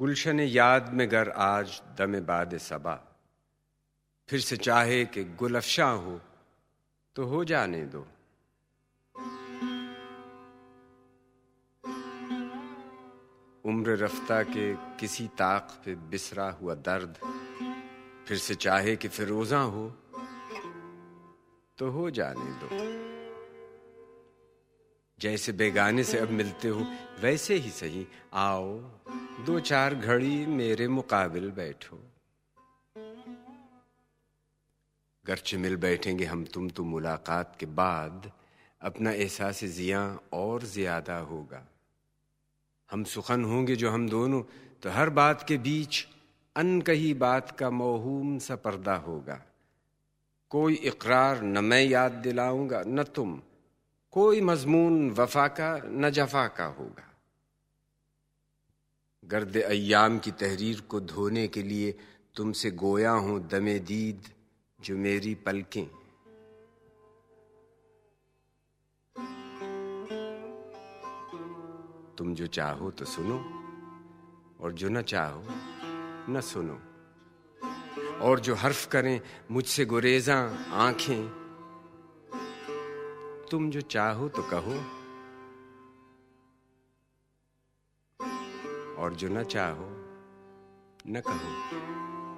گلشن یاد میں گر آج دم باد صبا۔ پھر سے چاہے کہ گل افشاں ہو تو ہو جانے دو۔ عمر رفتہ کے کسی طاق پہ بسرا ہوا درد۔ پھر سے چاہے کہ فروزاں ہو تو ہو جانے دو۔ جیسے بیگانے سے اب ملتے ہو ویسے ہی صحیح۔ آؤ۔ دو چار گھڑی میرے مقابل بیٹھو۔ گرچہ مل بیٹھیں گے ہم تم تو ملاقات کے بعد، اپنا احساس زیاں اور زیادہ ہوگا۔ ہم سخن ہوں گے جو ہم دونوں، تو ہر بات کے بیچ ان کہی بات کا موہوم سا پردہ ہوگا۔ کوئی اقرار نہ میں یاد دلاؤں گا، نہ تم۔ کوئی مضمون وفا کا، نہ جفا کا ہوگا۔ گرد ایام کی تحریر کو دھونے کے لیے تم سے گویا ہوں دم دید جو میری پلکیں۔ تم جو چاہو تو سنو اور جو نہ چاہو نہ سنو۔ اور جو حرف کریں مجھ سے گریزاں آنکھیں۔ تم جو چاہو تو کہو۔ اور جو نہ چاہو نہ کہو۔